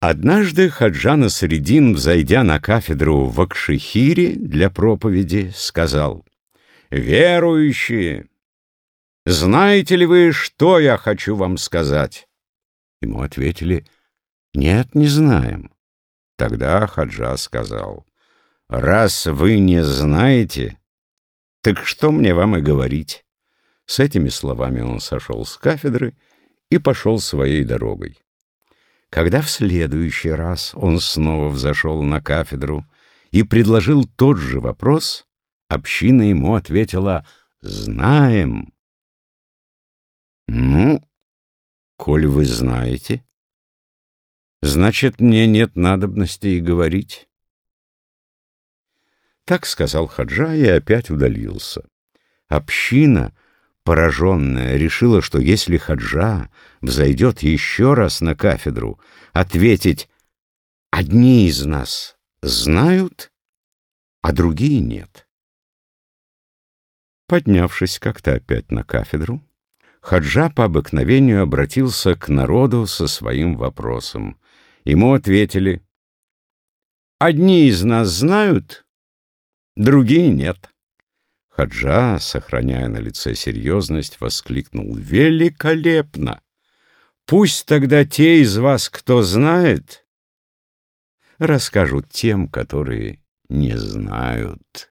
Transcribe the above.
Однажды Хаджана Средин, взойдя на кафедру в Акшихире для проповеди, сказал, «Верующие, знаете ли вы, что я хочу вам сказать?» Ему ответили, «Нет, не знаем». Тогда Хаджа сказал, «Раз вы не знаете, так что мне вам и говорить?» С этими словами он сошел с кафедры и пошел своей дорогой. Когда в следующий раз он снова взошел на кафедру и предложил тот же вопрос, община ему ответила «Знаем». «Ну, коль вы знаете, значит, мне нет надобности и говорить». Так сказал Хаджа и опять удалился. Община — пораженная, решила, что если Хаджа взойдет еще раз на кафедру, ответить «Одни из нас знают, а другие нет». Поднявшись как-то опять на кафедру, Хаджа по обыкновению обратился к народу со своим вопросом. Ему ответили «Одни из нас знают, другие нет». Хаджа, сохраняя на лице серьезность, воскликнул «Великолепно! Пусть тогда те из вас, кто знает, расскажут тем, которые не знают».